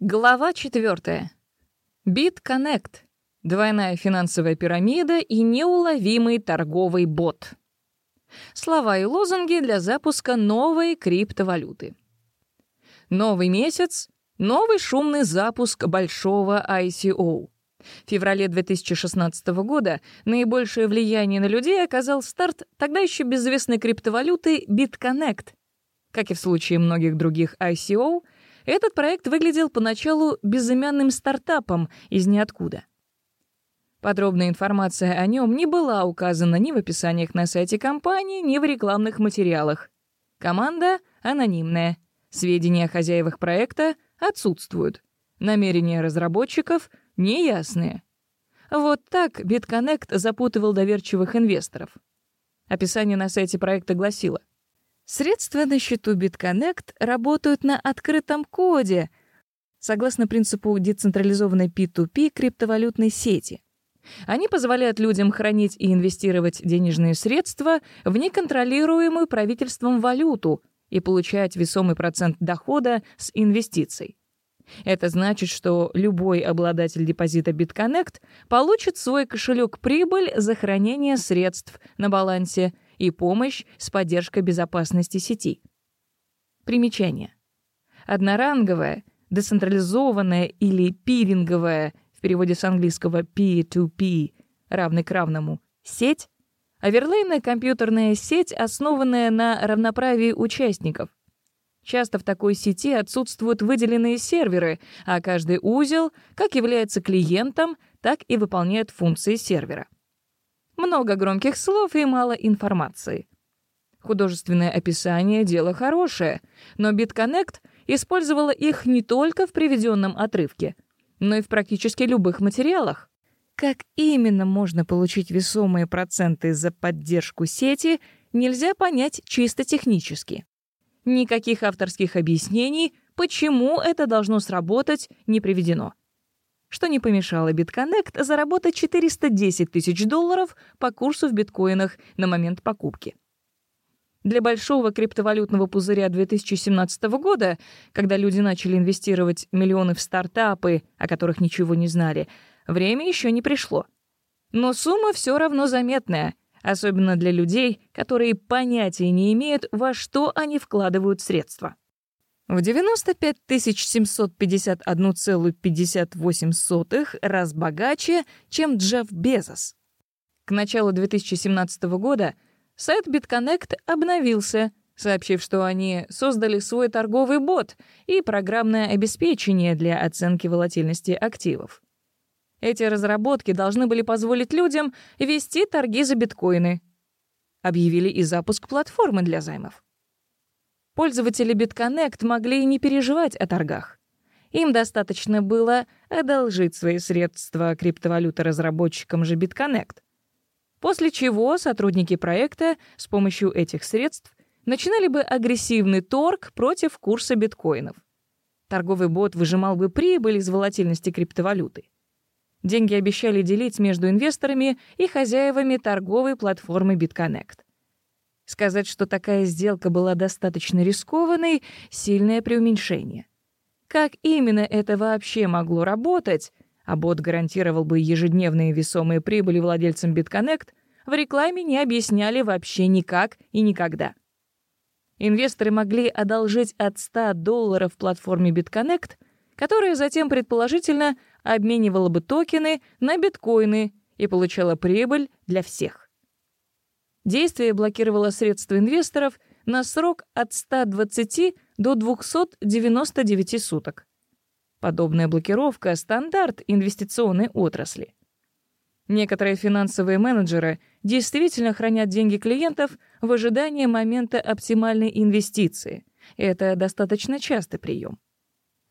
Глава 4. BitConnect. Двойная финансовая пирамида и неуловимый торговый бот. Слова и лозунги для запуска новой криптовалюты. Новый месяц — новый шумный запуск большого ICO. В феврале 2016 года наибольшее влияние на людей оказал старт тогда еще безызвестной криптовалюты BitConnect. Как и в случае многих других ICO, этот проект выглядел поначалу безымянным стартапом из ниоткуда. Подробная информация о нем не была указана ни в описаниях на сайте компании, ни в рекламных материалах. Команда анонимная. Сведения о хозяевах проекта отсутствуют. Намерения разработчиков неясные. Вот так BitConnect запутывал доверчивых инвесторов. Описание на сайте проекта гласило: Средства на счету BitConnect работают на открытом коде, согласно принципу децентрализованной P2P криптовалютной сети. Они позволяют людям хранить и инвестировать денежные средства в неконтролируемую правительством валюту и получать весомый процент дохода с инвестиций. Это значит, что любой обладатель депозита BitConnect получит свой кошелек прибыль за хранение средств на балансе и помощь с поддержкой безопасности сети. Примечание. Одноранговая, децентрализованная или пиринговая в переводе с английского P2P, равный к равному, сеть — оверлейная компьютерная сеть, основанная на равноправии участников, Часто в такой сети отсутствуют выделенные серверы, а каждый узел как является клиентом, так и выполняет функции сервера. Много громких слов и мало информации. Художественное описание — дело хорошее, но BitConnect использовала их не только в приведенном отрывке, но и в практически любых материалах. Как именно можно получить весомые проценты за поддержку сети, нельзя понять чисто технически. Никаких авторских объяснений, почему это должно сработать, не приведено. Что не помешало BitConnect заработать 410 тысяч долларов по курсу в биткоинах на момент покупки. Для большого криптовалютного пузыря 2017 года, когда люди начали инвестировать миллионы в стартапы, о которых ничего не знали, время еще не пришло. Но сумма все равно заметная — особенно для людей, которые понятия не имеют, во что они вкладывают средства. В 95 751,58 раз богаче, чем Джефф Безос. К началу 2017 года сайт BitConnect обновился, сообщив, что они создали свой торговый бот и программное обеспечение для оценки волатильности активов. Эти разработки должны были позволить людям вести торги за биткоины. Объявили и запуск платформы для займов. Пользователи BitConnect могли и не переживать о торгах. Им достаточно было одолжить свои средства криптовалюты разработчикам же BitConnect. После чего сотрудники проекта с помощью этих средств начинали бы агрессивный торг против курса биткоинов. Торговый бот выжимал бы прибыль из волатильности криптовалюты. Деньги обещали делить между инвесторами и хозяевами торговой платформы BitConnect. Сказать, что такая сделка была достаточно рискованной — сильное преуменьшение. Как именно это вообще могло работать, а бот гарантировал бы ежедневные весомые прибыли владельцам BitConnect, в рекламе не объясняли вообще никак и никогда. Инвесторы могли одолжить от 100 долларов платформе BitConnect, которая затем, предположительно, обменивала бы токены на биткоины и получала прибыль для всех. Действие блокировало средства инвесторов на срок от 120 до 299 суток. Подобная блокировка — стандарт инвестиционной отрасли. Некоторые финансовые менеджеры действительно хранят деньги клиентов в ожидании момента оптимальной инвестиции. Это достаточно частый прием.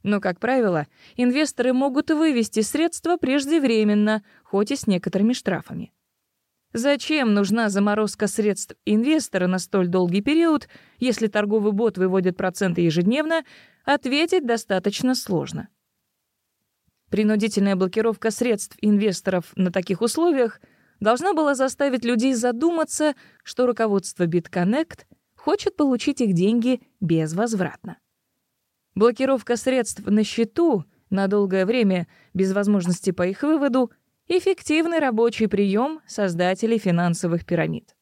Но, как правило, инвесторы могут вывести средства преждевременно, хоть и с некоторыми штрафами. Зачем нужна заморозка средств инвестора на столь долгий период, если торговый бот выводит проценты ежедневно, ответить достаточно сложно. Принудительная блокировка средств инвесторов на таких условиях должна была заставить людей задуматься, что руководство BitConnect хочет получить их деньги безвозвратно. Блокировка средств на счету на долгое время без возможности по их выводу эффективный рабочий прием создателей финансовых пирамид.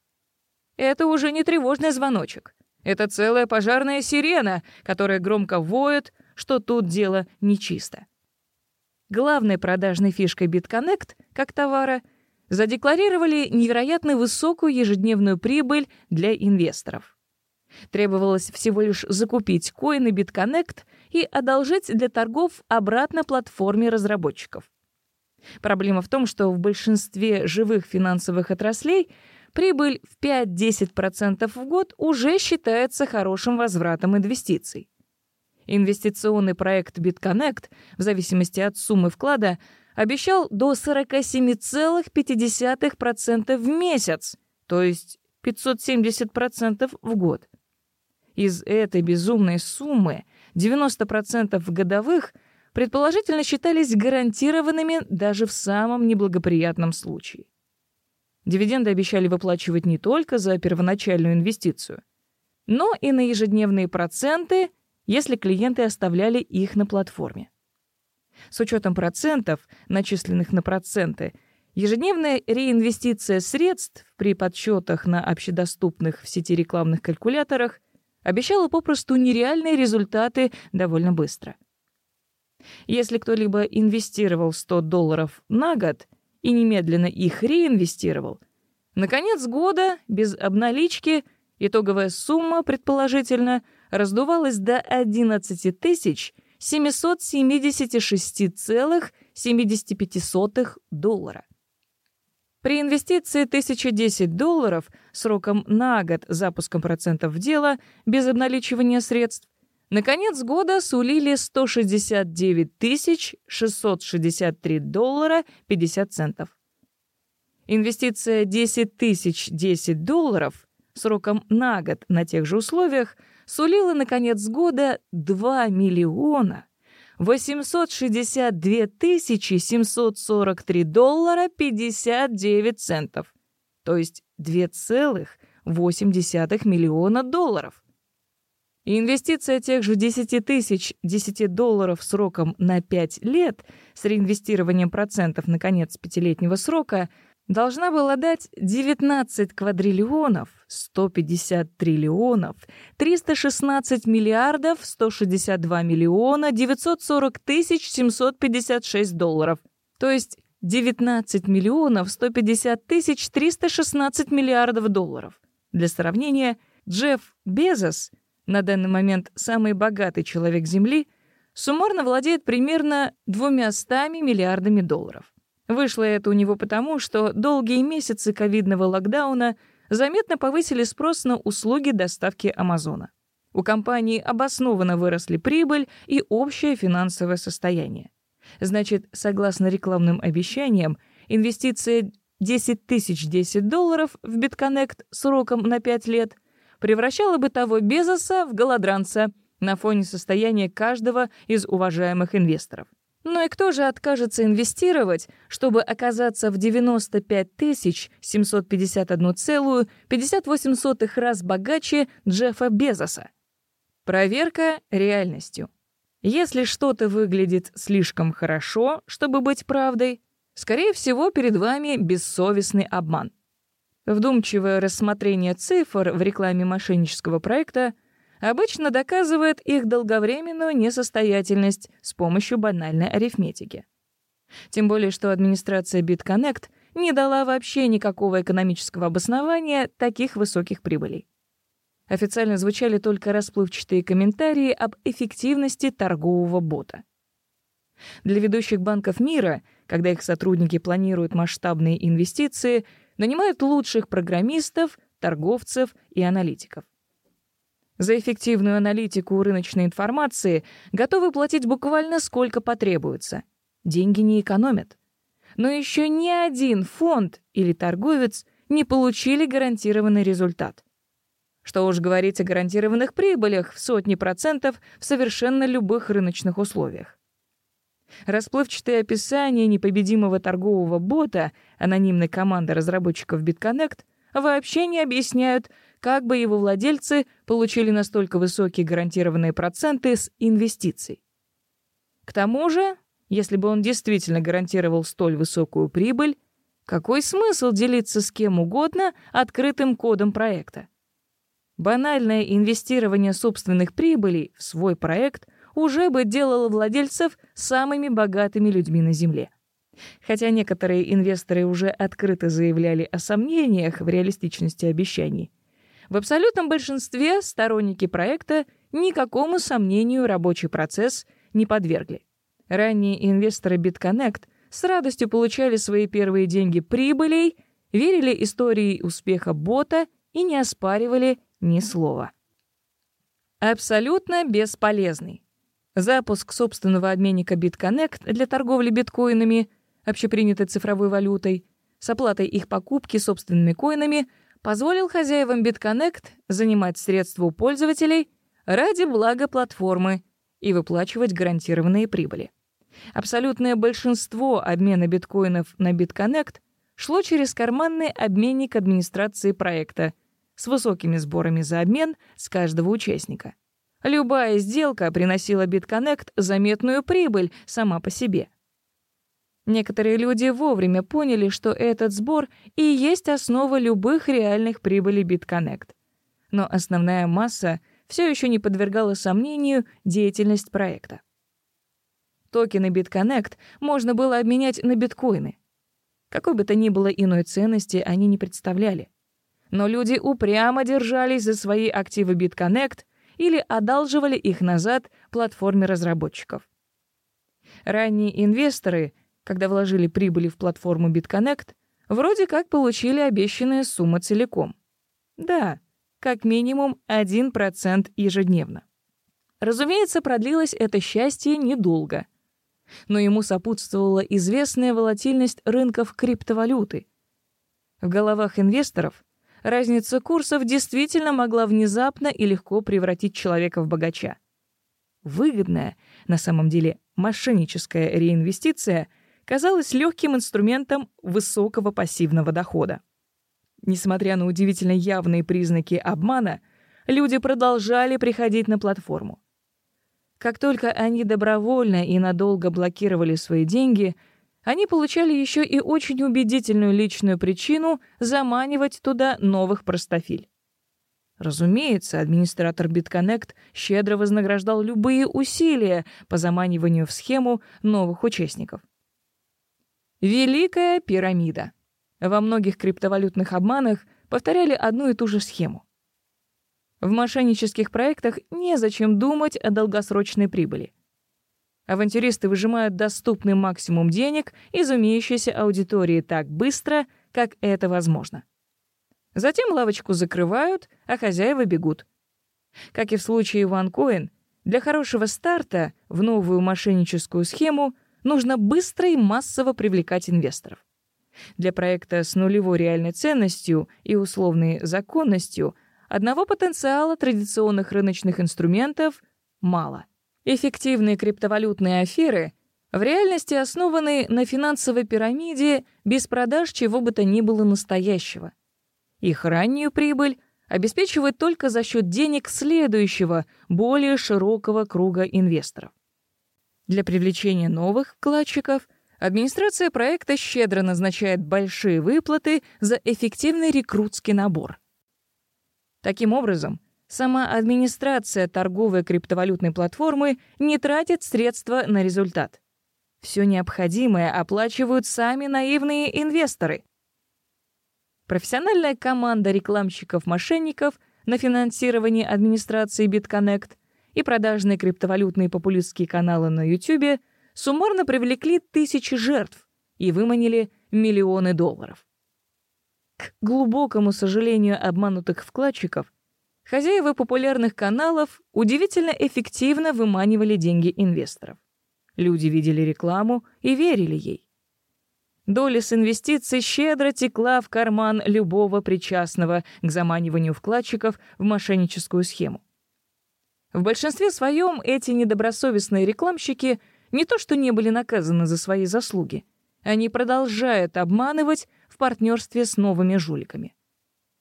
Это уже не тревожный звоночек. Это целая пожарная сирена, которая громко воет, что тут дело нечисто. Главной продажной фишкой BitConnect как товара задекларировали невероятно высокую ежедневную прибыль для инвесторов. Требовалось всего лишь закупить коины BitConnect и одолжить для торгов обратно платформе разработчиков. Проблема в том, что в большинстве живых финансовых отраслей прибыль в 5-10% в год уже считается хорошим возвратом инвестиций. Инвестиционный проект BitConnect, в зависимости от суммы вклада, обещал до 47,5% в месяц, то есть 570% в год. Из этой безумной суммы 90% годовых предположительно считались гарантированными даже в самом неблагоприятном случае. Дивиденды обещали выплачивать не только за первоначальную инвестицию, но и на ежедневные проценты, если клиенты оставляли их на платформе. С учетом процентов, начисленных на проценты, ежедневная реинвестиция средств при подсчетах на общедоступных в сети рекламных калькуляторах обещала попросту нереальные результаты довольно быстро. Если кто-либо инвестировал 100 долларов на год и немедленно их реинвестировал, на конец года без обналички итоговая сумма, предположительно, раздувалась до 11 776,75 доллара. При инвестиции 1010 долларов сроком на год запуском процентов в дело без обналичивания средств на конец года сулили 169 663 доллара 50 центов. Инвестиция 10 тысяч 10 долларов сроком на год на тех же условиях сулила на конец года 2 миллиона 862 тысячи 743 доллара 59 центов, то есть 2,8 миллиона долларов. Инвестиция тех же 10 тысяч 10 долларов сроком на 5 лет с реинвестированием процентов на конец пятилетнего срока должна была дать 19 квадриллионов, 150 триллионов, 316 миллиардов, 162 миллиона, 940 тысяч 756 долларов. То есть 19 миллионов 150 тысяч 316 миллиардов долларов. Для сравнения, Джефф Безос, на данный момент самый богатый человек Земли, суммарно владеет примерно 200 миллиардами долларов. Вышло это у него потому, что долгие месяцы ковидного локдауна заметно повысили спрос на услуги доставки Амазона. У компании обоснованно выросли прибыль и общее финансовое состояние. Значит, согласно рекламным обещаниям, инвестиция 10 тысяч 10 долларов в BitConnect сроком на 5 лет превращала бы того Безоса в голодранца на фоне состояния каждого из уважаемых инвесторов. Ну и кто же откажется инвестировать, чтобы оказаться в 95 751,58 раз богаче Джеффа Безоса? Проверка реальностью. Если что-то выглядит слишком хорошо, чтобы быть правдой, скорее всего, перед вами бессовестный обман. Вдумчивое рассмотрение цифр в рекламе мошеннического проекта — обычно доказывает их долговременную несостоятельность с помощью банальной арифметики. Тем более, что администрация BitConnect не дала вообще никакого экономического обоснования таких высоких прибылей. Официально звучали только расплывчатые комментарии об эффективности торгового бота. Для ведущих банков мира, когда их сотрудники планируют масштабные инвестиции, нанимают лучших программистов, торговцев и аналитиков. За эффективную аналитику рыночной информации готовы платить буквально сколько потребуется. Деньги не экономят. Но еще ни один фонд или торговец не получили гарантированный результат. Что уж говорить о гарантированных прибылях в сотни процентов в совершенно любых рыночных условиях. Расплывчатые описания непобедимого торгового бота анонимной команды разработчиков BitConnect вообще не объясняют, как бы его владельцы получили настолько высокие гарантированные проценты с инвестиций. К тому же, если бы он действительно гарантировал столь высокую прибыль, какой смысл делиться с кем угодно открытым кодом проекта? Банальное инвестирование собственных прибылей в свой проект уже бы делало владельцев самыми богатыми людьми на Земле. Хотя некоторые инвесторы уже открыто заявляли о сомнениях в реалистичности обещаний, в абсолютном большинстве сторонники проекта никакому сомнению рабочий процесс не подвергли. Ранние инвесторы BitConnect с радостью получали свои первые деньги прибылей, верили истории успеха бота и не оспаривали ни слова. Абсолютно бесполезный. Запуск собственного обменника BitConnect для торговли биткоинами, общепринятой цифровой валютой, с оплатой их покупки собственными коинами позволил хозяевам BitConnect занимать средства у пользователей ради блага платформы и выплачивать гарантированные прибыли. Абсолютное большинство обмена биткоинов на BitConnect шло через карманный обменник администрации проекта с высокими сборами за обмен с каждого участника. Любая сделка приносила BitConnect заметную прибыль сама по себе. Некоторые люди вовремя поняли, что этот сбор и есть основа любых реальных прибылей BitConnect. Но основная масса все еще не подвергала сомнению деятельность проекта. Токены BitConnect можно было обменять на биткоины. Какой бы то ни было иной ценности они не представляли. Но люди упрямо держались за свои активы BitConnect или одалживали их назад платформе разработчиков. Ранние инвесторы — когда вложили прибыли в платформу BitConnect, вроде как получили обещанные суммы целиком. Да, как минимум 1% ежедневно. Разумеется, продлилось это счастье недолго. Но ему сопутствовала известная волатильность рынков криптовалюты. В головах инвесторов разница курсов действительно могла внезапно и легко превратить человека в богача. Выгодная, на самом деле мошенническая реинвестиция — казалось легким инструментом высокого пассивного дохода. Несмотря на удивительно явные признаки обмана, люди продолжали приходить на платформу. Как только они добровольно и надолго блокировали свои деньги, они получали еще и очень убедительную личную причину заманивать туда новых простофиль. Разумеется, администратор BitConnect щедро вознаграждал любые усилия по заманиванию в схему новых участников. Великая пирамида. Во многих криптовалютных обманах повторяли одну и ту же схему. В мошеннических проектах незачем думать о долгосрочной прибыли. Авантюристы выжимают доступный максимум денег из умеющейся аудитории так быстро, как это возможно. Затем лавочку закрывают, а хозяева бегут. Как и в случае OneCoin, для хорошего старта в новую мошенническую схему – нужно быстро и массово привлекать инвесторов. Для проекта с нулевой реальной ценностью и условной законностью одного потенциала традиционных рыночных инструментов мало. Эффективные криптовалютные аферы в реальности основаны на финансовой пирамиде без продаж чего бы то ни было настоящего. Их раннюю прибыль обеспечивают только за счет денег следующего, более широкого круга инвесторов. Для привлечения новых вкладчиков администрация проекта щедро назначает большие выплаты за эффективный рекрутский набор. Таким образом, сама администрация торговой криптовалютной платформы не тратит средства на результат. Все необходимое оплачивают сами наивные инвесторы. Профессиональная команда рекламщиков-мошенников на финансирование администрации BitConnect — и продажные криптовалютные популистские каналы на YouTube суммарно привлекли тысячи жертв и выманили миллионы долларов. К глубокому сожалению обманутых вкладчиков, хозяева популярных каналов удивительно эффективно выманивали деньги инвесторов. Люди видели рекламу и верили ей. Доля с инвестиций щедро текла в карман любого причастного к заманиванию вкладчиков в мошенническую схему. В большинстве своем эти недобросовестные рекламщики не то что не были наказаны за свои заслуги, они продолжают обманывать в партнерстве с новыми жуликами.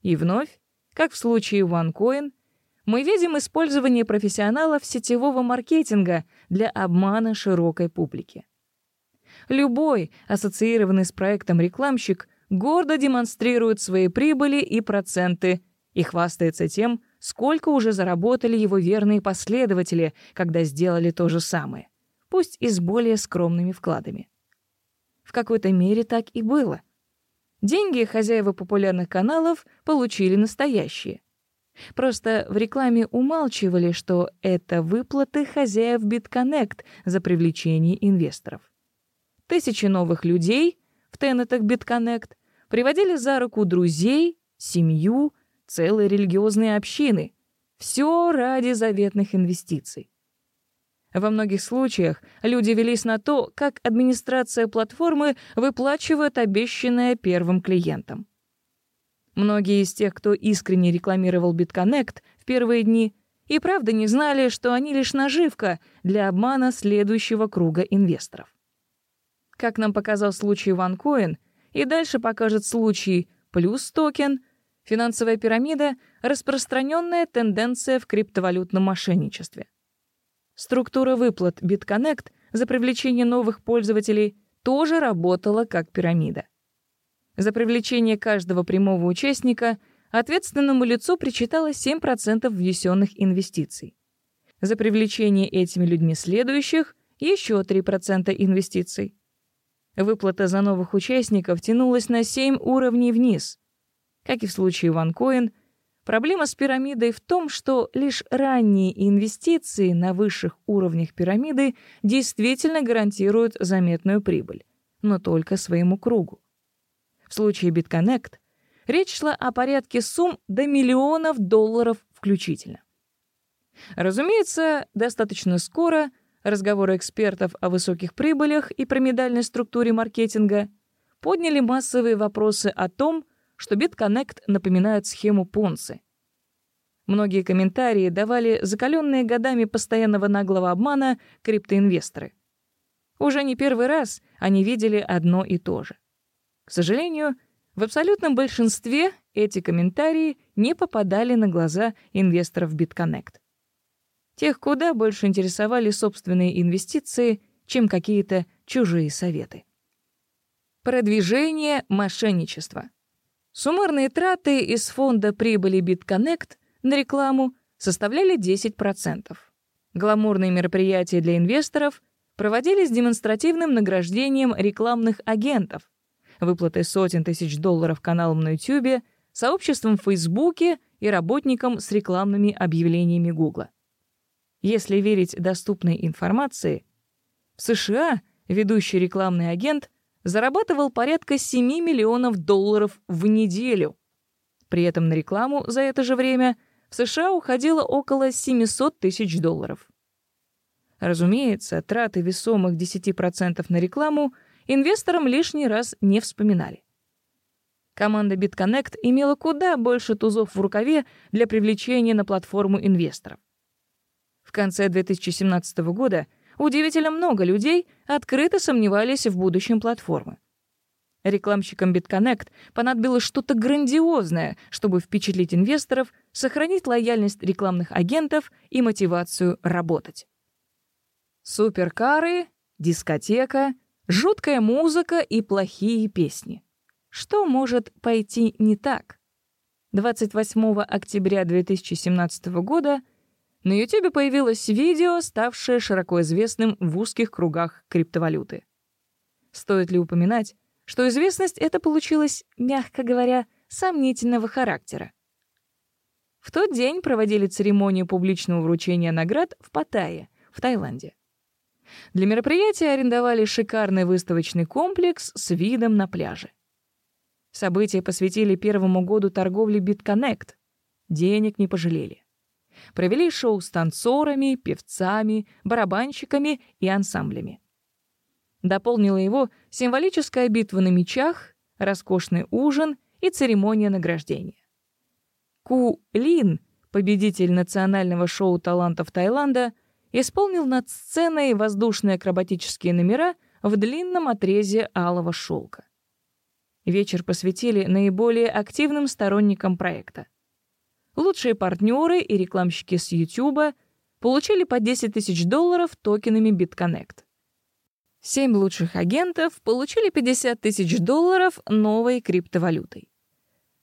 И вновь, как в случае OneCoin, мы видим использование профессионалов сетевого маркетинга для обмана широкой публики. Любой, ассоциированный с проектом рекламщик, гордо демонстрирует свои прибыли и проценты и хвастается тем, сколько уже заработали его верные последователи, когда сделали то же самое, пусть и с более скромными вкладами. В какой-то мере так и было. Деньги хозяева популярных каналов получили настоящие. Просто в рекламе умалчивали, что это выплаты хозяев BitConnect за привлечение инвесторов. Тысячи новых людей в тенетах BitConnect приводили за руку друзей, семью, целые религиозные общины. Все ради заветных инвестиций. Во многих случаях люди велись на то, как администрация платформы выплачивает обещанное первым клиентам. Многие из тех, кто искренне рекламировал BitConnect в первые дни, и правда не знали, что они лишь наживка для обмана следующего круга инвесторов. Как нам показал случай OneCoin, и дальше покажет случай плюс токен, финансовая пирамида — распространенная тенденция в криптовалютном мошенничестве. Структура выплат BitConnect за привлечение новых пользователей тоже работала как пирамида. За привлечение каждого прямого участника ответственному лицу причиталось 7% внесенных инвестиций. За привлечение этими людьми следующих — еще 3% инвестиций. Выплата за новых участников тянулась на 7 уровней вниз. Как и в случае OneCoin — Проблема с пирамидой в том, что лишь ранние инвестиции на высших уровнях пирамиды действительно гарантируют заметную прибыль, но только своему кругу. В случае BitConnect речь шла о порядке сумм до миллионов долларов включительно. Разумеется, достаточно скоро разговоры экспертов о высоких прибылях и пирамидальной структуре маркетинга подняли массовые вопросы о том, что BitConnect напоминает схему Понци. Многие комментарии давали закаленные годами постоянного наглого обмана криптоинвесторы. Уже не первый раз они видели одно и то же. К сожалению, в абсолютном большинстве эти комментарии не попадали на глаза инвесторов BitConnect. Тех куда больше интересовали собственные инвестиции, чем какие-то чужие советы. Продвижение мошенничества. Суммарные траты из фонда прибыли BitConnect на рекламу составляли 10%. Гламурные мероприятия для инвесторов проводились демонстративным награждением рекламных агентов, выплатой сотен тысяч долларов каналам на YouTube, сообществам в Фейсбуке и работникам с рекламными объявлениями Гугла. Если верить доступной информации, в США ведущий рекламный агент зарабатывал порядка 7 миллионов долларов в неделю. При этом на рекламу за это же время в США уходило около 700 тысяч долларов. Разумеется, траты весомых 10% на рекламу инвесторам лишний раз не вспоминали. Команда BitConnect имела куда больше тузов в рукаве для привлечения на платформу инвесторов. В конце 2017 года удивительно много людей открыто сомневались в будущем платформы. Рекламщикам BitConnect понадобилось что-то грандиозное, чтобы впечатлить инвесторов, сохранить лояльность рекламных агентов и мотивацию работать. Суперкары, дискотека, жуткая музыка и плохие песни. Что может пойти не так? 28 октября 2017 года — на YouTube появилось видео, ставшее широко известным в узких кругах криптовалюты. Стоит ли упоминать, что известность эта получилась, мягко говоря, сомнительного характера. В тот день проводили церемонию публичного вручения наград в Паттайе, в Таиланде. Для мероприятия арендовали шикарный выставочный комплекс с видом на пляже. События посвятили первому году торговли BitConnect. Денег не пожалели провели шоу с танцорами, певцами, барабанщиками и ансамблями. Дополнила его символическая битва на мечах, роскошный ужин и церемония награждения. Ку Лин, победитель национального шоу талантов Таиланда, исполнил над сценой воздушные акробатические номера в длинном отрезе алого шелка. Вечер посвятили наиболее активным сторонникам проекта. Лучшие партнеры и рекламщики с YouTube получили по 10 тысяч долларов токенами BitConnect. Семь лучших агентов получили 50 тысяч долларов новой криптовалютой.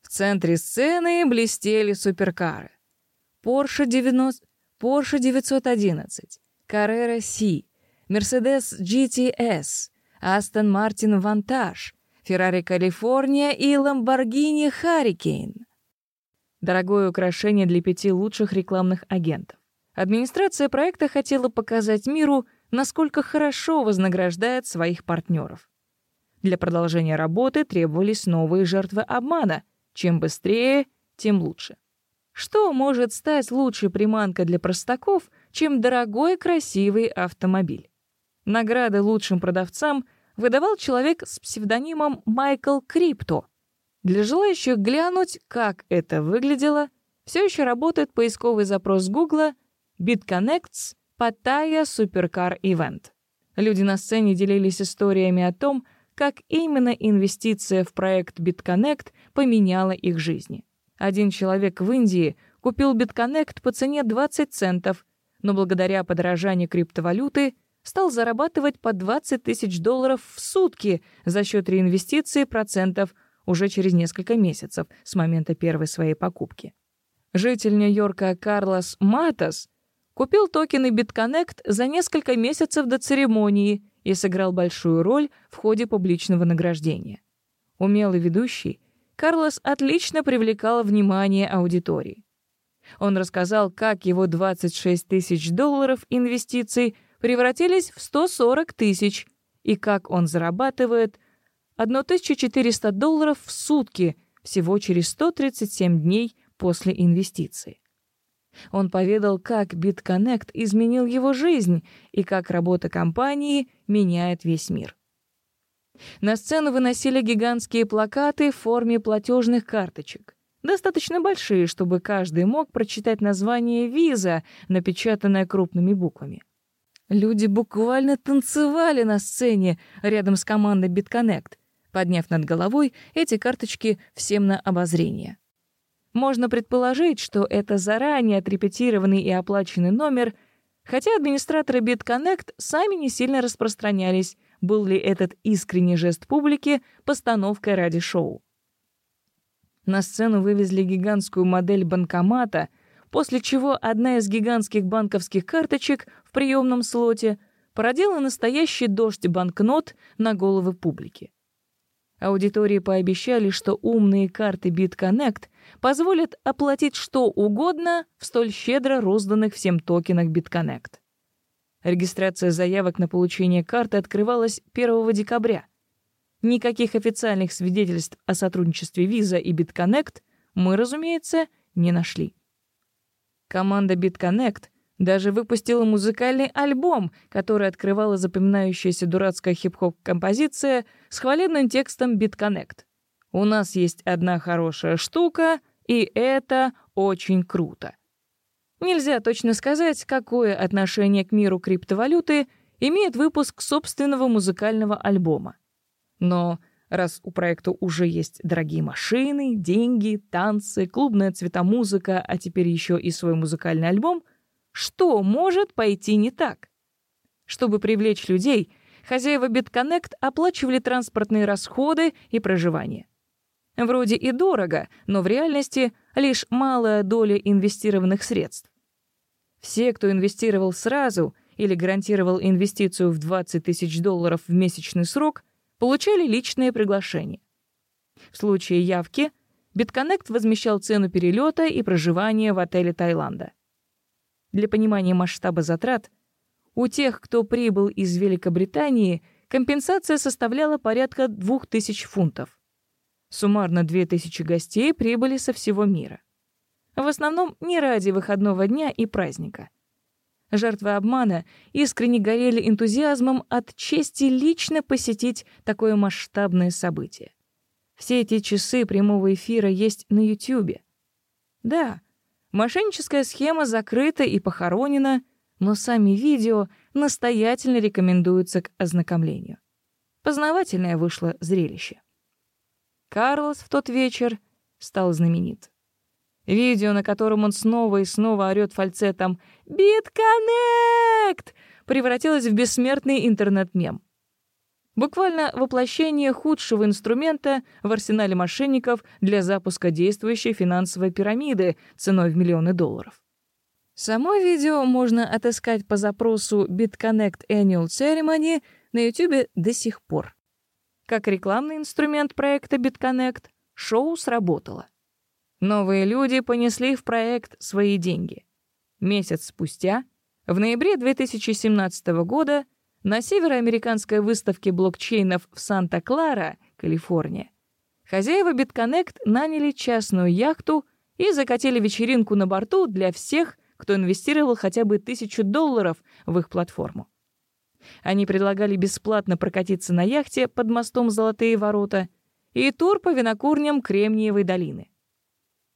В центре сцены блестели суперкары. Porsche 90, Porsche 911, Carrera C, Mercedes GTS, Aston Martin Vantage, Ferrari California и Lamborghini Hurricane. Дорогое украшение для пяти лучших рекламных агентов. Администрация проекта хотела показать миру, насколько хорошо вознаграждает своих партнеров. Для продолжения работы требовались новые жертвы обмана. Чем быстрее, тем лучше. Что может стать лучшей приманкой для простаков, чем дорогой красивый автомобиль? Награды лучшим продавцам выдавал человек с псевдонимом Майкл Крипто. Для желающих глянуть, как это выглядело, все еще работает поисковый запрос Гугла BitConnects Pattaya Supercar Event. Люди на сцене делились историями о том, как именно инвестиция в проект BitConnect поменяла их жизни. Один человек в Индии купил BitConnect по цене 20 центов, но благодаря подорожанию криптовалюты стал зарабатывать по 20 тысяч долларов в сутки за счет реинвестиции процентов уже через несколько месяцев с момента первой своей покупки. Житель Нью-Йорка Карлос Матас Купил токены BitConnect за несколько месяцев до церемонии и сыграл большую роль в ходе публичного награждения. Умелый ведущий, Карлос отлично привлекал внимание аудитории. Он рассказал, как его 26 тысяч долларов инвестиций превратились в 140 тысяч и как он зарабатывает 1400 долларов в сутки всего через 137 дней после инвестиции. Он поведал, как BitConnect изменил его жизнь и как работа компании меняет весь мир. На сцену выносили гигантские плакаты в форме платежных карточек. Достаточно большие, чтобы каждый мог прочитать название виза, напечатанное крупными буквами. Люди буквально танцевали на сцене рядом с командой BitConnect, подняв над головой эти карточки всем на обозрение. Можно предположить, что это заранее отрепетированный и оплаченный номер, хотя администраторы BitConnect сами не сильно распространялись, был ли этот искренний жест публики постановкой ради шоу. На сцену вывезли гигантскую модель банкомата, после чего одна из гигантских банковских карточек в приемном слоте породила настоящий дождь банкнот на головы публики. Аудитории пообещали, что умные карты BitConnect позволят оплатить что угодно в столь щедро розданных всем токенах BitConnect. Регистрация заявок на получение карты открывалась 1 декабря. Никаких официальных свидетельств о сотрудничестве Visa и BitConnect мы, разумеется, не нашли. Команда BitConnect даже выпустила музыкальный альбом, который открывала запоминающаяся дурацкая хип-хоп композиция с хвалебным текстом BitConnect. У нас есть одна хорошая штука, и это очень круто. Нельзя точно сказать, какое отношение к миру криптовалюты имеет выпуск собственного музыкального альбома. Но раз у проекта уже есть дорогие машины, деньги, танцы, клубная цветомузыка, а теперь еще и свой музыкальный альбом, что может пойти не так? Чтобы привлечь людей, хозяева BitConnect оплачивали транспортные расходы и проживание. Вроде и дорого, но в реальности лишь малая доля инвестированных средств. Все, кто инвестировал сразу или гарантировал инвестицию в 20 тысяч долларов в месячный срок, получали личное приглашение. В случае явки BitConnect возмещал цену перелета и проживания в отеле Таиланда. Для понимания масштаба затрат, у тех, кто прибыл из Великобритании, компенсация составляла порядка 2000 фунтов. Суммарно 2000 гостей прибыли со всего мира. В основном не ради выходного дня и праздника. Жертвы обмана искренне горели энтузиазмом от чести лично посетить такое масштабное событие. Все эти часы прямого эфира есть на Ютьюбе. Да, мошенническая схема закрыта и похоронена, но сами видео настоятельно рекомендуются к ознакомлению. Познавательное вышло зрелище. Карлос в тот вечер стал знаменит. Видео, на котором он снова и снова орёт фальцетом «BitConnect!» превратилось в бессмертный интернет-мем. Буквально воплощение худшего инструмента в арсенале мошенников для запуска действующей финансовой пирамиды ценой в миллионы долларов. Само видео можно отыскать по запросу BitConnect Annual Ceremony на YouTube до сих пор. Как рекламный инструмент проекта BitConnect, шоу сработало. Новые люди понесли в проект свои деньги. Месяц спустя, в ноябре 2017 года, на североамериканской выставке блокчейнов в Санта-Клара, Калифорния, хозяева BitConnect наняли частную яхту и закатили вечеринку на борту для всех, кто инвестировал хотя бы тысячу долларов в их платформу. Они предлагали бесплатно прокатиться на яхте под мостом «Золотые ворота» и тур по винокурням Кремниевой долины.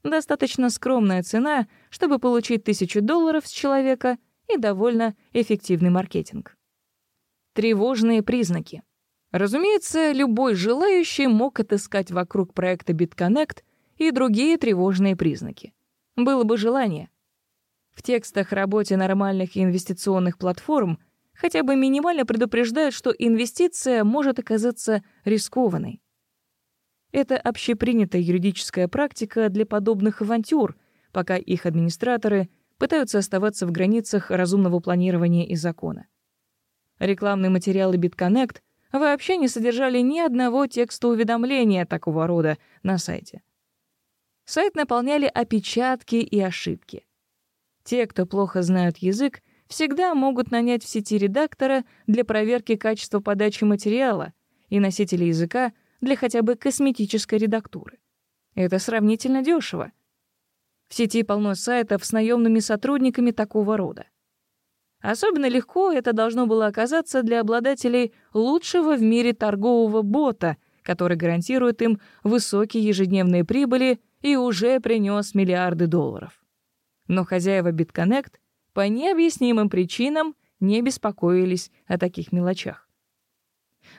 Достаточно скромная цена, чтобы получить тысячу долларов с человека и довольно эффективный маркетинг. Тревожные признаки. Разумеется, любой желающий мог отыскать вокруг проекта BitConnect и другие тревожные признаки. Было бы желание. В текстах работе нормальных инвестиционных платформ хотя бы минимально предупреждают, что инвестиция может оказаться рискованной. Это общепринятая юридическая практика для подобных авантюр, пока их администраторы пытаются оставаться в границах разумного планирования и закона. Рекламные материалы BitConnect вообще не содержали ни одного текста уведомления такого рода на сайте. Сайт наполняли опечатки и ошибки. Те, кто плохо знают язык, всегда могут нанять в сети редактора для проверки качества подачи материала и носителя языка для хотя бы косметической редактуры. Это сравнительно дешево. В сети полно сайтов с наемными сотрудниками такого рода. Особенно легко это должно было оказаться для обладателей лучшего в мире торгового бота, который гарантирует им высокие ежедневные прибыли и уже принес миллиарды долларов но хозяева BitConnect по необъяснимым причинам не беспокоились о таких мелочах.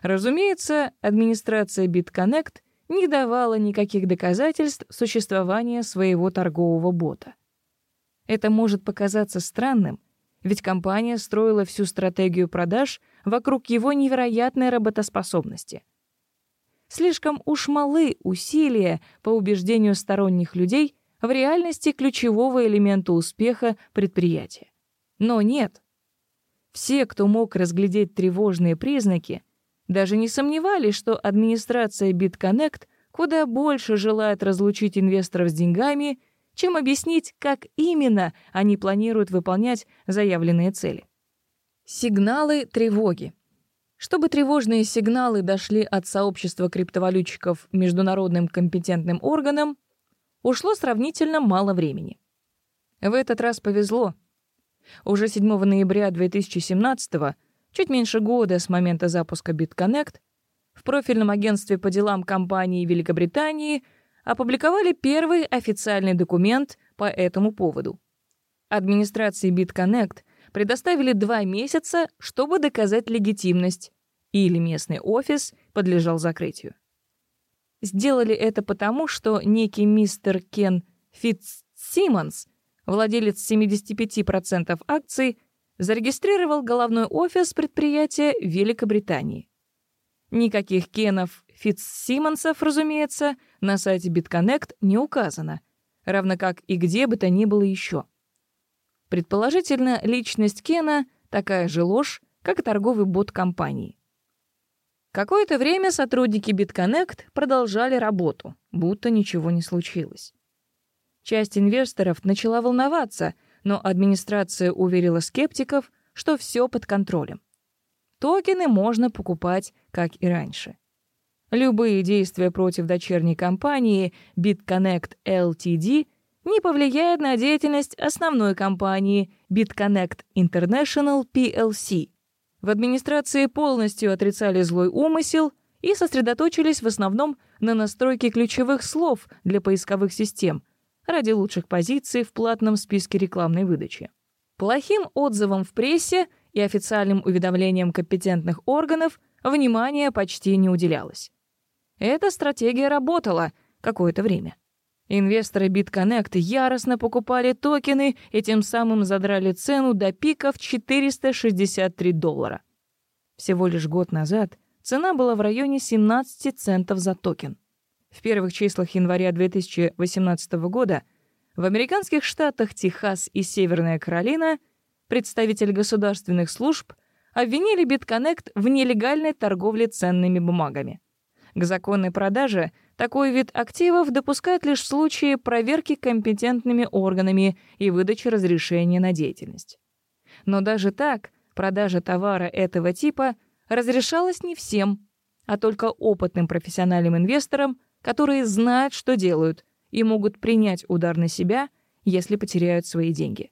Разумеется, администрация BitConnect не давала никаких доказательств существования своего торгового бота. Это может показаться странным, ведь компания строила всю стратегию продаж вокруг его невероятной работоспособности. Слишком уж малы усилия, по убеждению сторонних людей, в реальности ключевого элемента успеха предприятия. Но нет. Все, кто мог разглядеть тревожные признаки, даже не сомневались, что администрация BitConnect куда больше желает разлучить инвесторов с деньгами, чем объяснить, как именно они планируют выполнять заявленные цели. Сигналы тревоги. Чтобы тревожные сигналы дошли от сообщества криптовалютчиков международным компетентным органам, ушло сравнительно мало времени. В этот раз повезло. Уже 7 ноября 2017 чуть меньше года с момента запуска BitConnect, в профильном агентстве по делам компании Великобритании опубликовали первый официальный документ по этому поводу. Администрации BitConnect предоставили два месяца, чтобы доказать легитимность, или местный офис подлежал закрытию. Сделали это потому, что некий мистер Кен Фитцсимонс, владелец 75% акций, зарегистрировал головной офис предприятия в Великобритании. Никаких Кенов Фитцсимонсов, разумеется, на сайте BitConnect не указано, равно как и где бы то ни было еще. Предположительно, личность Кена такая же ложь, как и торговый бот компании. Какое-то время сотрудники BitConnect продолжали работу, будто ничего не случилось. Часть инвесторов начала волноваться, но администрация уверила скептиков, что все под контролем. Токены можно покупать, как и раньше. Любые действия против дочерней компании BitConnect Ltd не повлияют на деятельность основной компании BitConnect International PLC, в администрации полностью отрицали злой умысел и сосредоточились в основном на настройке ключевых слов для поисковых систем ради лучших позиций в платном списке рекламной выдачи. Плохим отзывам в прессе и официальным уведомлениям компетентных органов внимания почти не уделялось. Эта стратегия работала какое-то время. Инвесторы BitConnect яростно покупали токены и тем самым задрали цену до пика в 463 доллара. Всего лишь год назад цена была в районе 17 центов за токен. В первых числах января 2018 года в американских штатах Техас и Северная Каролина представители государственных служб обвинили BitConnect в нелегальной торговле ценными бумагами. К законной продаже такой вид активов допускают лишь в случае проверки компетентными органами и выдачи разрешения на деятельность. Но даже так продажа товара этого типа разрешалась не всем, а только опытным профессиональным инвесторам, которые знают, что делают, и могут принять удар на себя, если потеряют свои деньги.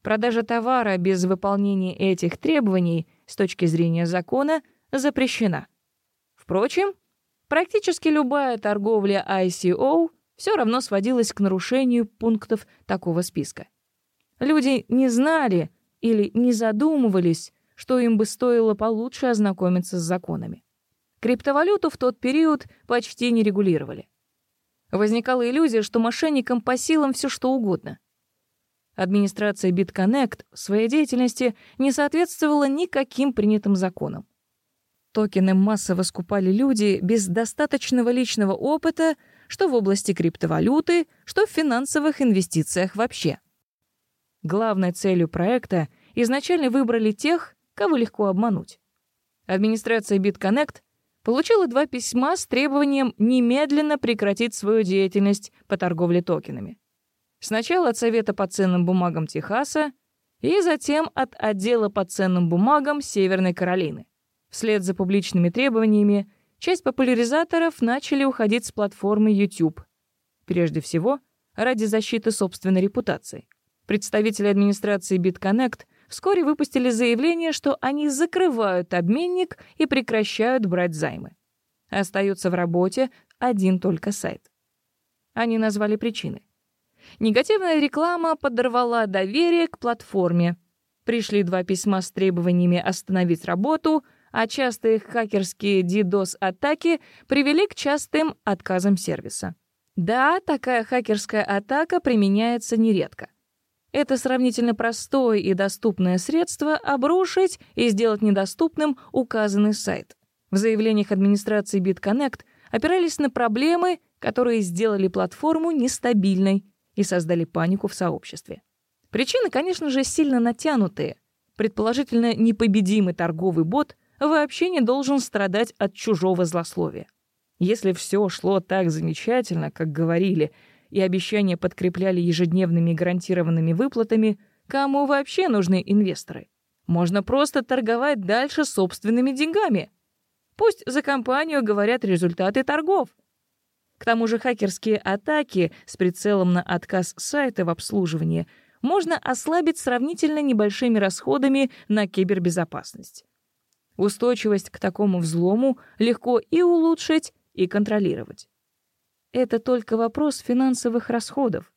Продажа товара без выполнения этих требований с точки зрения закона запрещена. Впрочем, практически любая торговля ICO все равно сводилась к нарушению пунктов такого списка. Люди не знали или не задумывались, что им бы стоило получше ознакомиться с законами. Криптовалюту в тот период почти не регулировали. Возникала иллюзия, что мошенникам по силам все что угодно. Администрация BitConnect в своей деятельности не соответствовала никаким принятым законам. Токены массово скупали люди без достаточного личного опыта, что в области криптовалюты, что в финансовых инвестициях вообще. Главной целью проекта изначально выбрали тех, кого легко обмануть. Администрация BitConnect получила два письма с требованием немедленно прекратить свою деятельность по торговле токенами. Сначала от Совета по ценным бумагам Техаса и затем от Отдела по ценным бумагам Северной Каролины. Вслед за публичными требованиями часть популяризаторов начали уходить с платформы YouTube. Прежде всего, ради защиты собственной репутации. Представители администрации BitConnect вскоре выпустили заявление, что они закрывают обменник и прекращают брать займы. Остается в работе один только сайт. Они назвали причины. Негативная реклама подорвала доверие к платформе. Пришли два письма с требованиями остановить работу, а частые хакерские DDoS-атаки привели к частым отказам сервиса. Да, такая хакерская атака применяется нередко. Это сравнительно простое и доступное средство обрушить и сделать недоступным указанный сайт. В заявлениях администрации BitConnect опирались на проблемы, которые сделали платформу нестабильной и создали панику в сообществе. Причины, конечно же, сильно натянутые. Предположительно, непобедимый торговый бот вообще не должен страдать от чужого злословия. Если все шло так замечательно, как говорили, и обещания подкрепляли ежедневными гарантированными выплатами, кому вообще нужны инвесторы? Можно просто торговать дальше собственными деньгами. Пусть за компанию говорят результаты торгов. К тому же хакерские атаки с прицелом на отказ сайта в обслуживании можно ослабить сравнительно небольшими расходами на кибербезопасность. Устойчивость к такому взлому легко и улучшить, и контролировать. Это только вопрос финансовых расходов.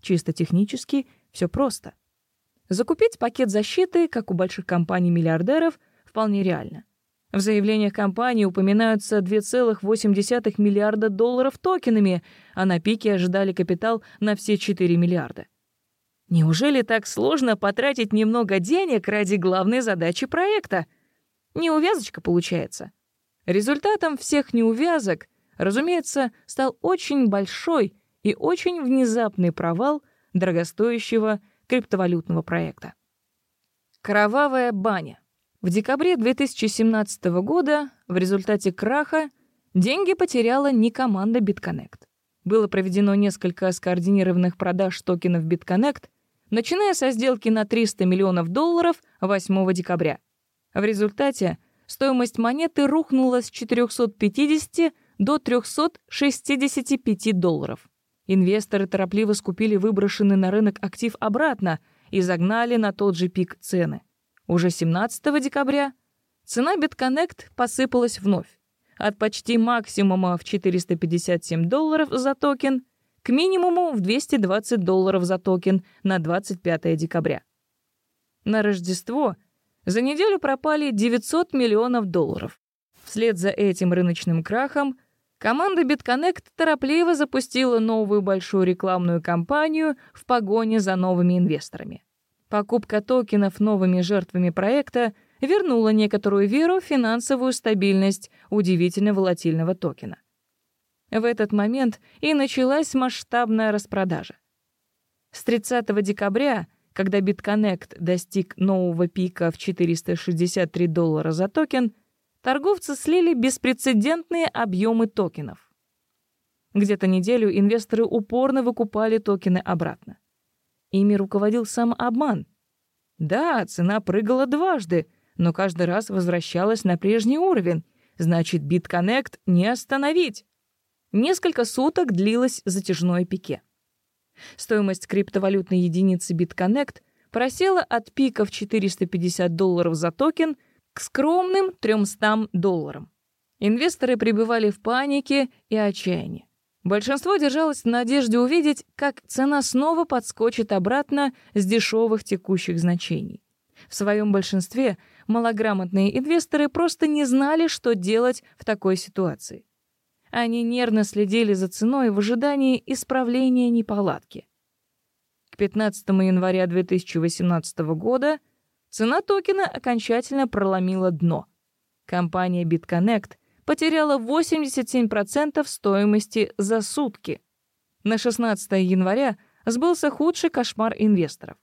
Чисто технически все просто. Закупить пакет защиты, как у больших компаний-миллиардеров, вполне реально. В заявлениях компании упоминаются 2,8 миллиарда долларов токенами, а на пике ожидали капитал на все 4 миллиарда. Неужели так сложно потратить немного денег ради главной задачи проекта? Неувязочка получается. Результатом всех неувязок разумеется, стал очень большой и очень внезапный провал дорогостоящего криптовалютного проекта. Кровавая баня. В декабре 2017 года в результате краха деньги потеряла не команда BitConnect. Было проведено несколько скоординированных продаж токенов BitConnect, начиная со сделки на 300 миллионов долларов 8 декабря. В результате стоимость монеты рухнула с 450 до 365 долларов. Инвесторы торопливо скупили выброшенный на рынок актив обратно и загнали на тот же пик цены. Уже 17 декабря цена BitConnect посыпалась вновь. От почти максимума в 457 долларов за токен к минимуму в 220 долларов за токен на 25 декабря. На Рождество за неделю пропали 900 миллионов долларов. Вслед за этим рыночным крахом Команда BitConnect торопливо запустила новую большую рекламную кампанию в погоне за новыми инвесторами. Покупка токенов новыми жертвами проекта вернула некоторую веру в финансовую стабильность удивительно волатильного токена. В этот момент и началась масштабная распродажа. С 30 декабря, когда BitConnect достиг нового пика в 463 доллара за токен, торговцы слили беспрецедентные объемы токенов. Где-то неделю инвесторы упорно выкупали токены обратно. Ими руководил сам обман. Да, цена прыгала дважды, но каждый раз возвращалась на прежний уровень. Значит, BitConnect не остановить. Несколько суток длилось затяжное пике. Стоимость криптовалютной единицы BitConnect просела от пика в 450 долларов за токен к скромным 300 долларам. Инвесторы пребывали в панике и отчаянии. Большинство держалось в надежде увидеть, как цена снова подскочит обратно с дешевых текущих значений. В своем большинстве малограмотные инвесторы просто не знали, что делать в такой ситуации. Они нервно следили за ценой в ожидании исправления неполадки. К 15 января 2018 года цена токена окончательно проломила дно. Компания BitConnect потеряла 87% стоимости за сутки. На 16 января сбылся худший кошмар инвесторов.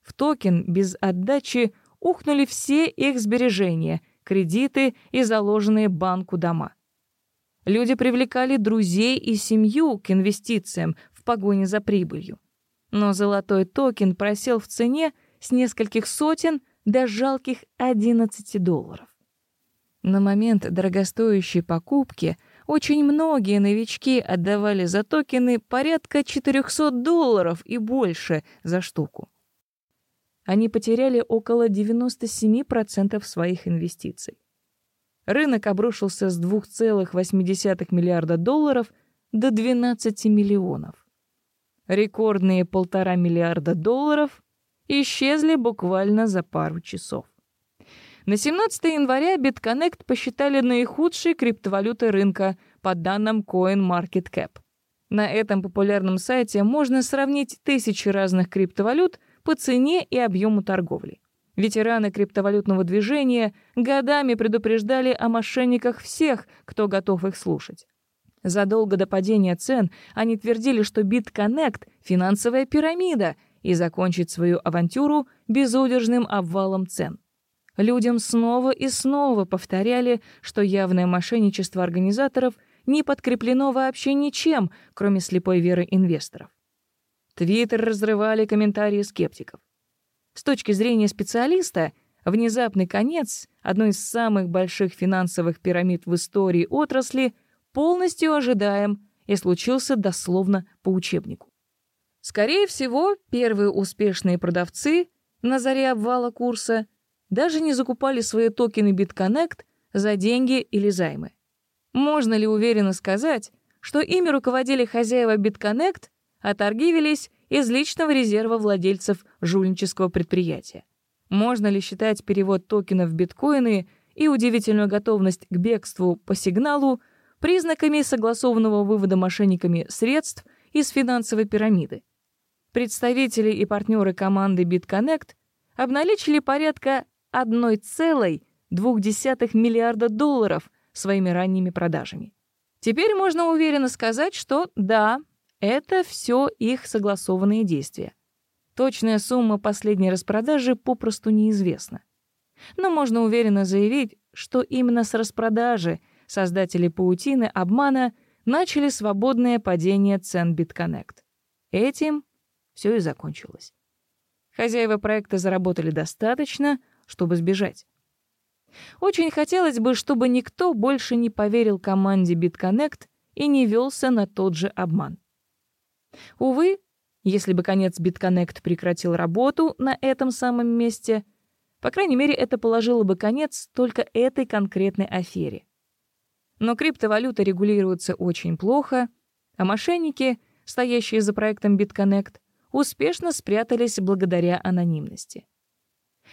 В токен без отдачи ухнули все их сбережения, кредиты и заложенные банку дома. Люди привлекали друзей и семью к инвестициям в погоне за прибылью. Но золотой токен просел в цене с нескольких сотен до жалких 11 долларов. На момент дорогостоящей покупки очень многие новички отдавали за токены порядка 400 долларов и больше за штуку. Они потеряли около 97% своих инвестиций. Рынок обрушился с 2,8 миллиарда долларов до 12 миллионов. Рекордные полтора миллиарда долларов исчезли буквально за пару часов. На 17 января BitConnect посчитали наихудшей криптовалютой рынка по данным CoinMarketCap. На этом популярном сайте можно сравнить тысячи разных криптовалют по цене и объему торговли. Ветераны криптовалютного движения годами предупреждали о мошенниках всех, кто готов их слушать. Задолго до падения цен они твердили, что BitConnect — финансовая пирамида — и закончить свою авантюру безудержным обвалом цен. Людям снова и снова повторяли, что явное мошенничество организаторов не подкреплено вообще ничем, кроме слепой веры инвесторов. Твиттер разрывали комментарии скептиков. С точки зрения специалиста, внезапный конец одной из самых больших финансовых пирамид в истории отрасли полностью ожидаем и случился дословно по учебнику. Скорее всего, первые успешные продавцы на заре обвала курса даже не закупали свои токены BitConnect за деньги или займы. Можно ли уверенно сказать, что ими руководили хозяева BitConnect, а торги велись из личного резерва владельцев жульнического предприятия? Можно ли считать перевод токенов в биткоины и удивительную готовность к бегству по сигналу признаками согласованного вывода мошенниками средств из финансовой пирамиды? Представители и партнеры команды BitConnect обналичили порядка 1,2 миллиарда долларов своими ранними продажами. Теперь можно уверенно сказать, что да, это все их согласованные действия. Точная сумма последней распродажи попросту неизвестна. Но можно уверенно заявить, что именно с распродажи создатели паутины обмана начали свободное падение цен BitConnect. Этим все и закончилось. Хозяева проекта заработали достаточно, чтобы сбежать. Очень хотелось бы, чтобы никто больше не поверил команде BitConnect и не велся на тот же обман. Увы, если бы конец BitConnect прекратил работу на этом самом месте, по крайней мере, это положило бы конец только этой конкретной афере. Но криптовалюта регулируется очень плохо, а мошенники, стоящие за проектом BitConnect, успешно спрятались благодаря анонимности.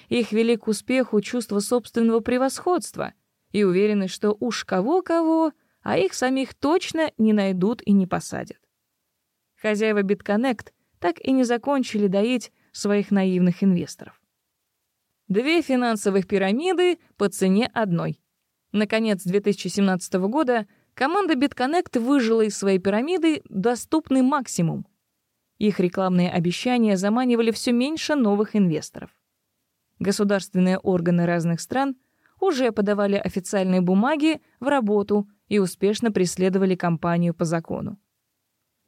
Их вели к успеху чувство собственного превосходства и уверенность, что уж кого-кого, а их самих точно не найдут и не посадят. Хозяева BitConnect так и не закончили доить своих наивных инвесторов. Две финансовых пирамиды по цене одной. Наконец 2017 года команда BitConnect выжила из своей пирамиды доступный максимум. Их рекламные обещания заманивали все меньше новых инвесторов. Государственные органы разных стран уже подавали официальные бумаги в работу и успешно преследовали компанию по закону.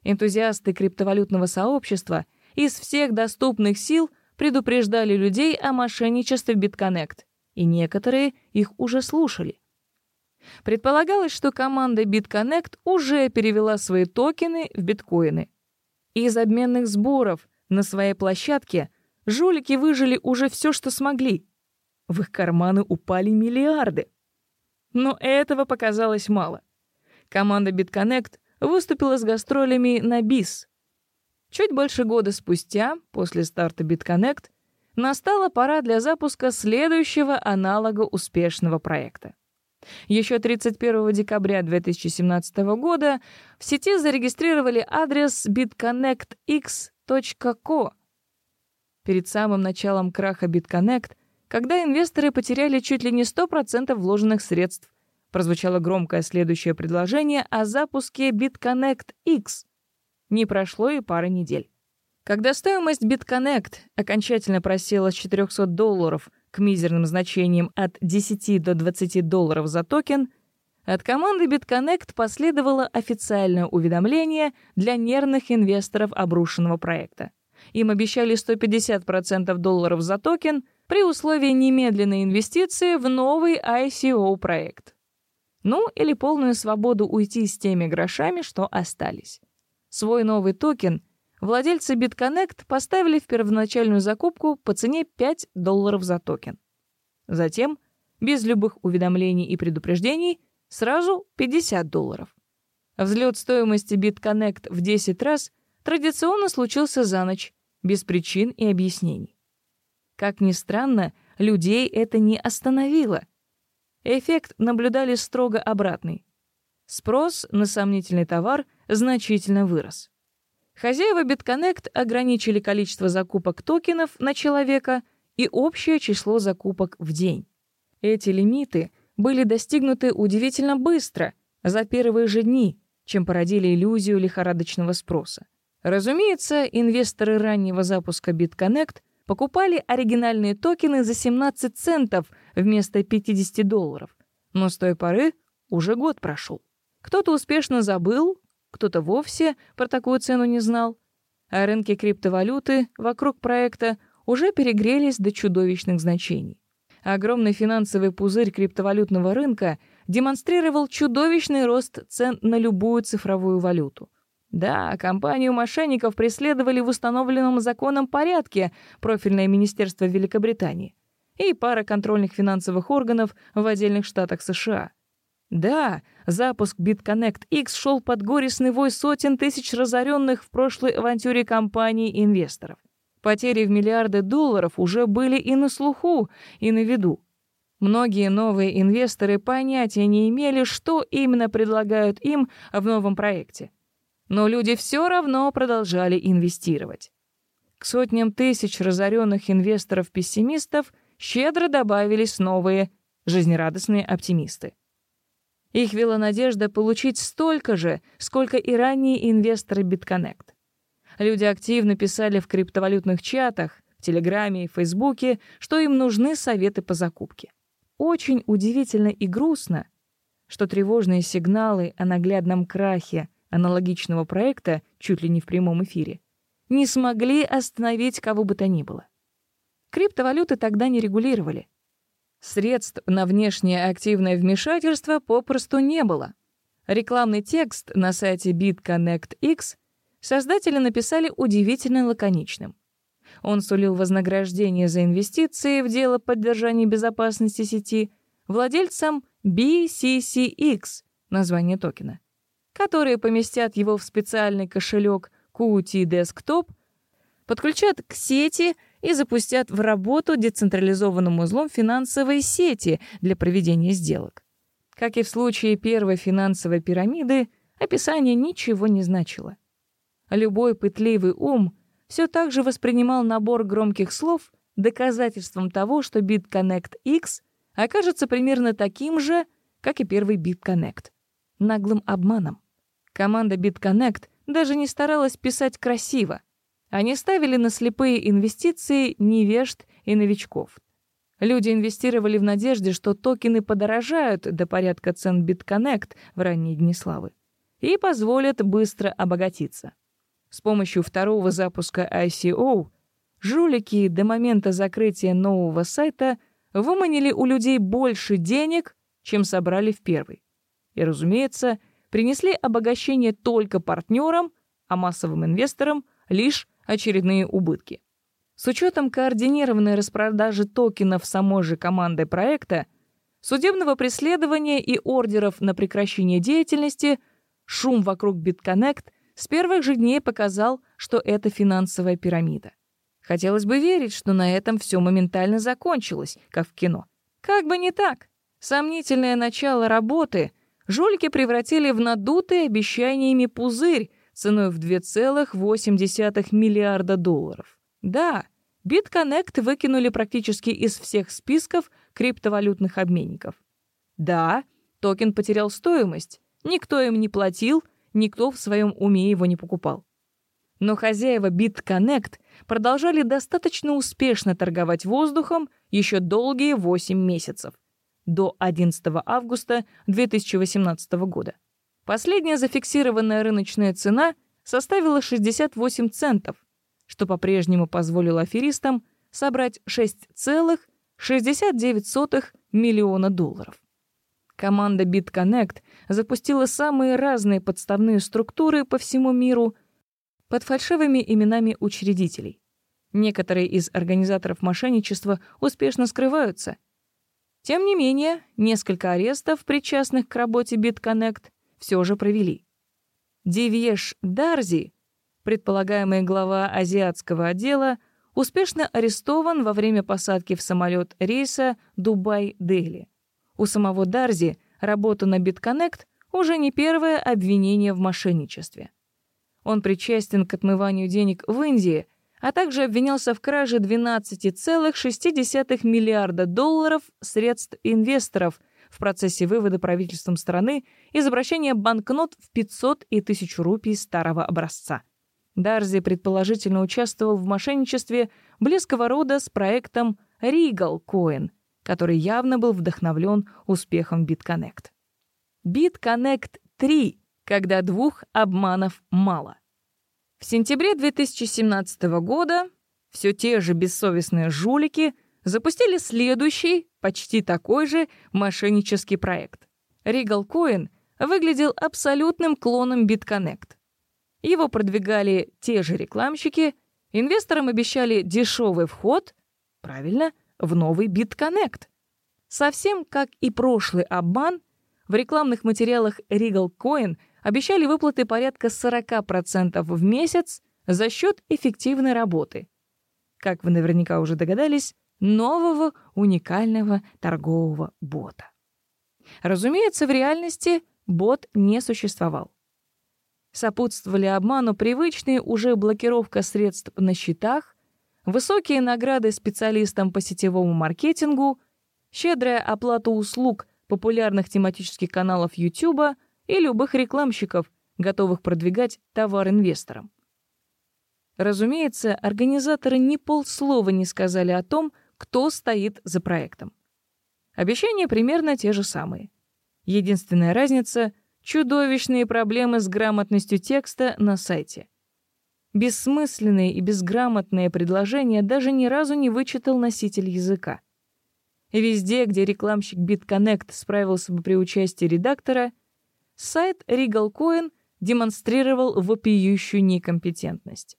Энтузиасты криптовалютного сообщества из всех доступных сил предупреждали людей о мошенничестве BitConnect, и некоторые их уже слушали. Предполагалось, что команда BitConnect уже перевела свои токены в биткоины. Из обменных сборов на своей площадке жулики выжили уже все, что смогли. В их карманы упали миллиарды. Но этого показалось мало. Команда BitConnect выступила с гастролями на БИС. Чуть больше года спустя, после старта BitConnect, настала пора для запуска следующего аналога успешного проекта. Еще 31 декабря 2017 года в сети зарегистрировали адрес bitconnectx.co. Перед самым началом краха BitConnect, когда инвесторы потеряли чуть ли не 100% вложенных средств, прозвучало громкое следующее предложение о запуске BitConnect X. Не прошло и пары недель. Когда стоимость BitConnect окончательно просела с 400 долларов к мизерным значениям от 10 до 20 долларов за токен, от команды BitConnect последовало официальное уведомление для нервных инвесторов обрушенного проекта. Им обещали 150% долларов за токен при условии немедленной инвестиции в новый ICO-проект. Ну, или полную свободу уйти с теми грошами, что остались. Свой новый токен владельцы BitConnect поставили в первоначальную закупку по цене 5 долларов за токен. Затем, без любых уведомлений и предупреждений, сразу 50 долларов. Взлет стоимости BitConnect в 10 раз традиционно случился за ночь, без причин и объяснений. Как ни странно, людей это не остановило — Эффект наблюдали строго обратный. Спрос на сомнительный товар значительно вырос. Хозяева BitConnect ограничили количество закупок токенов на человека и общее число закупок в день. Эти лимиты были достигнуты удивительно быстро, за первые же дни, чем породили иллюзию лихорадочного спроса. Разумеется, инвесторы раннего запуска BitConnect покупали оригинальные токены за 17 центов вместо 50 долларов. Но с той поры уже год прошел. Кто-то успешно забыл, кто-то вовсе про такую цену не знал. А рынки криптовалюты вокруг проекта уже перегрелись до чудовищных значений. Огромный финансовый пузырь криптовалютного рынка демонстрировал чудовищный рост цен на любую цифровую валюту. Да, компанию мошенников преследовали в установленном законом порядке профильное министерство Великобритании и пара контрольных финансовых органов в отдельных штатах США. Да, запуск BitConnect X шел под горестный вой сотен тысяч разоренных в прошлой авантюре компаний и инвесторов. Потери в миллиарды долларов уже были и на слуху, и на виду. Многие новые инвесторы понятия не имели, что именно предлагают им в новом проекте. Но люди все равно продолжали инвестировать. К сотням тысяч разоренных инвесторов-пессимистов щедро добавились новые жизнерадостные оптимисты. Их вела надежда получить столько же, сколько и ранние инвесторы BitConnect. Люди активно писали в криптовалютных чатах, в Телеграме и Фейсбуке, что им нужны советы по закупке. Очень удивительно и грустно, что тревожные сигналы о наглядном крахе аналогичного проекта чуть ли не в прямом эфире, не смогли остановить кого бы то ни было. Криптовалюты тогда не регулировали. Средств на внешнее активное вмешательство попросту не было. Рекламный текст на сайте BitConnectX создатели написали удивительно лаконичным. Он сулил вознаграждение за инвестиции в дело поддержания безопасности сети владельцам BCCX, название токена, которые поместят его в специальный кошелек QT Desktop, подключат к сети и запустят в работу децентрализованным узлом финансовой сети для проведения сделок. Как и в случае первой финансовой пирамиды, описание ничего не значило. Любой пытливый ум все так же воспринимал набор громких слов доказательством того, что BitConnect X окажется примерно таким же, как и первый BitConnect. Наглым обманом. Команда BitConnect даже не старалась писать красиво. Они ставили на слепые инвестиции невежд и новичков. Люди инвестировали в надежде, что токены подорожают до порядка цен BitConnect в ранние дни славы и позволят быстро обогатиться. С помощью второго запуска ICO жулики до момента закрытия нового сайта выманили у людей больше денег, чем собрали в первый. И, разумеется, принесли обогащение только партнерам, а массовым инвесторам лишь очередные убытки. С учетом координированной распродажи токенов самой же командой проекта, судебного преследования и ордеров на прекращение деятельности, шум вокруг BitConnect с первых же дней показал, что это финансовая пирамида. Хотелось бы верить, что на этом все моментально закончилось, как в кино. Как бы не так. Сомнительное начало работы жулики превратили в надутый обещаниями пузырь ценой в 2,8 миллиарда долларов. Да, BitConnect выкинули практически из всех списков криптовалютных обменников. Да, токен потерял стоимость, никто им не платил, никто в своем уме его не покупал. Но хозяева BitConnect продолжали достаточно успешно торговать воздухом еще долгие 8 месяцев, до 11 августа 2018 года. Последняя зафиксированная рыночная цена составила 68 центов, что по-прежнему позволило аферистам собрать 6,69 миллиона долларов. Команда BitConnect запустила самые разные подставные структуры по всему миру под фальшивыми именами учредителей. Некоторые из организаторов мошенничества успешно скрываются. Тем не менее, несколько арестов, причастных к работе BitConnect, все же провели. Дивьеш Дарзи, предполагаемый глава азиатского отдела, успешно арестован во время посадки в самолет рейса Дубай-Дели. У самого Дарзи работа на BitConnect уже не первое обвинение в мошенничестве. Он причастен к отмыванию денег в Индии, а также обвинялся в краже 12,6 миллиарда долларов средств инвесторов в процессе вывода правительством страны из обращения банкнот в 500 и 1000 рупий старого образца. Дарзи предположительно участвовал в мошенничестве близкого рода с проектом Regal Coin, который явно был вдохновлен успехом BitConnect. BitConnect 3, когда двух обманов мало. В сентябре 2017 года все те же бессовестные жулики запустили следующий, почти такой же мошеннический проект. Regal Coin выглядел абсолютным клоном BitConnect. Его продвигали те же рекламщики, инвесторам обещали дешевый вход, правильно, в новый BitConnect. Совсем как и прошлый обман, в рекламных материалах Regal Coin обещали выплаты порядка 40% в месяц за счет эффективной работы. Как вы наверняка уже догадались, нового уникального торгового бота. Разумеется, в реальности бот не существовал. Сопутствовали обману привычные уже блокировка средств на счетах, высокие награды специалистам по сетевому маркетингу, щедрая оплата услуг популярных тематических каналов YouTube и любых рекламщиков, готовых продвигать товар инвесторам. Разумеется, организаторы ни полслова не сказали о том, кто стоит за проектом. Обещания примерно те же самые. Единственная разница — чудовищные проблемы с грамотностью текста на сайте — Бессмысленные и безграмотные предложения даже ни разу не вычитал носитель языка. Везде, где рекламщик BitConnect справился бы при участии редактора, сайт Regal Coin демонстрировал вопиющую некомпетентность.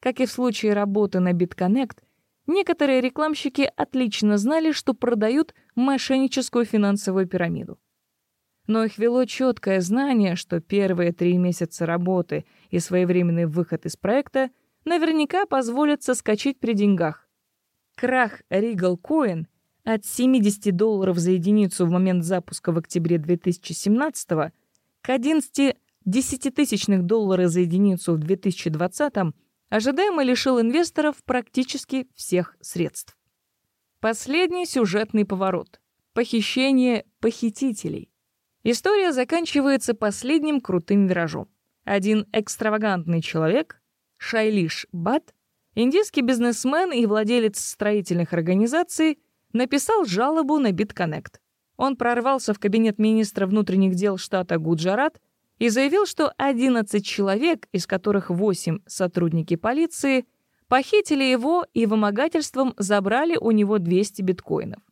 Как и в случае работы на BitConnect, некоторые рекламщики отлично знали, что продают мошенническую финансовую пирамиду но их вело четкое знание, что первые три месяца работы и своевременный выход из проекта наверняка позволят соскочить при деньгах. Крах Regal Coin от 70 долларов за единицу в момент запуска в октябре 2017 к 11 десятитысячных доллара за единицу в 2020 ожидаемо лишил инвесторов практически всех средств. Последний сюжетный поворот. Похищение похитителей. История заканчивается последним крутым виражом. Один экстравагантный человек, Шайлиш Бат, индийский бизнесмен и владелец строительных организаций, написал жалобу на BitConnect. Он прорвался в кабинет министра внутренних дел штата Гуджарат и заявил, что 11 человек, из которых 8 сотрудники полиции, похитили его и вымогательством забрали у него 200 биткоинов.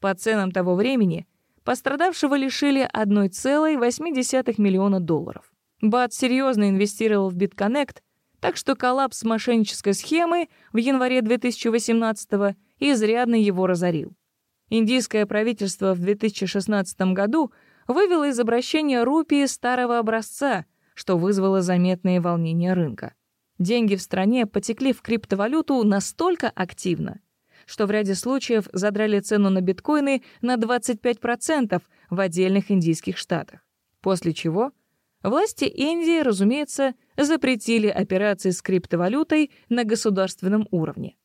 По ценам того времени пострадавшего лишили 1,8 миллиона долларов. Бат серьезно инвестировал в BitConnect, так что коллапс мошеннической схемы в январе 2018 изрядно его разорил. Индийское правительство в 2016 году вывело из обращения рупии старого образца, что вызвало заметные волнения рынка. Деньги в стране потекли в криптовалюту настолько активно, что в ряде случаев задрали цену на биткоины на 25% в отдельных индийских штатах. После чего власти Индии, разумеется, запретили операции с криптовалютой на государственном уровне.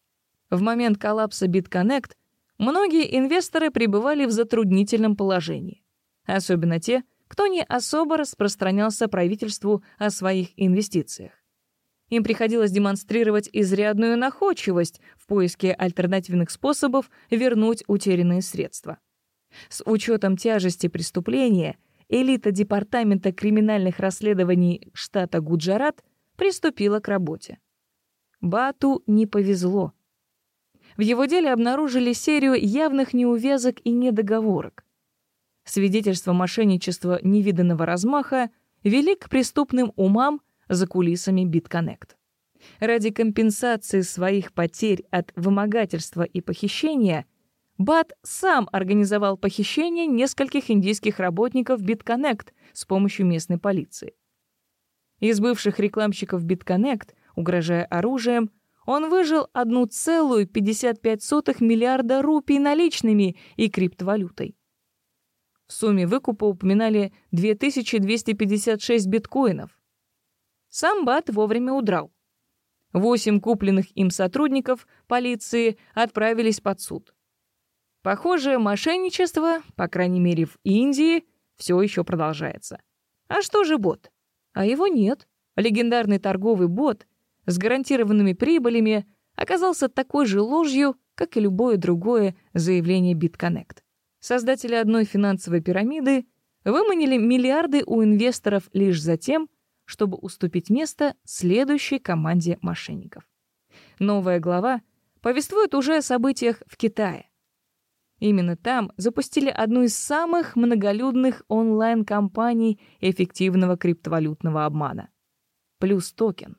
В момент коллапса BitConnect многие инвесторы пребывали в затруднительном положении, особенно те, кто не особо распространялся правительству о своих инвестициях. Им приходилось демонстрировать изрядную находчивость в поиске альтернативных способов вернуть утерянные средства. С учетом тяжести преступления, элита Департамента криминальных расследований штата Гуджарат приступила к работе. Бату не повезло. В его деле обнаружили серию явных неувязок и недоговорок. Свидетельства мошенничества невиданного размаха вели к преступным умам за кулисами BitConnect. Ради компенсации своих потерь от вымогательства и похищения Бат сам организовал похищение нескольких индийских работников BitConnect с помощью местной полиции. Из бывших рекламщиков BitConnect, угрожая оружием, он выжил 1,55 миллиарда рупий наличными и криптовалютой. Сумме выкупа упоминали 2256 биткоинов. Сам Бат вовремя удрал. Восемь купленных им сотрудников полиции отправились под суд. Похоже, мошенничество, по крайней мере в Индии, все еще продолжается. А что же бот? А его нет. Легендарный торговый бот — с гарантированными прибылями оказался такой же ложью, как и любое другое заявление BitConnect. Создатели одной финансовой пирамиды выманили миллиарды у инвесторов лишь за тем, чтобы уступить место следующей команде мошенников. Новая глава повествует уже о событиях в Китае. Именно там запустили одну из самых многолюдных онлайн-компаний эффективного криптовалютного обмана — Плюс токен.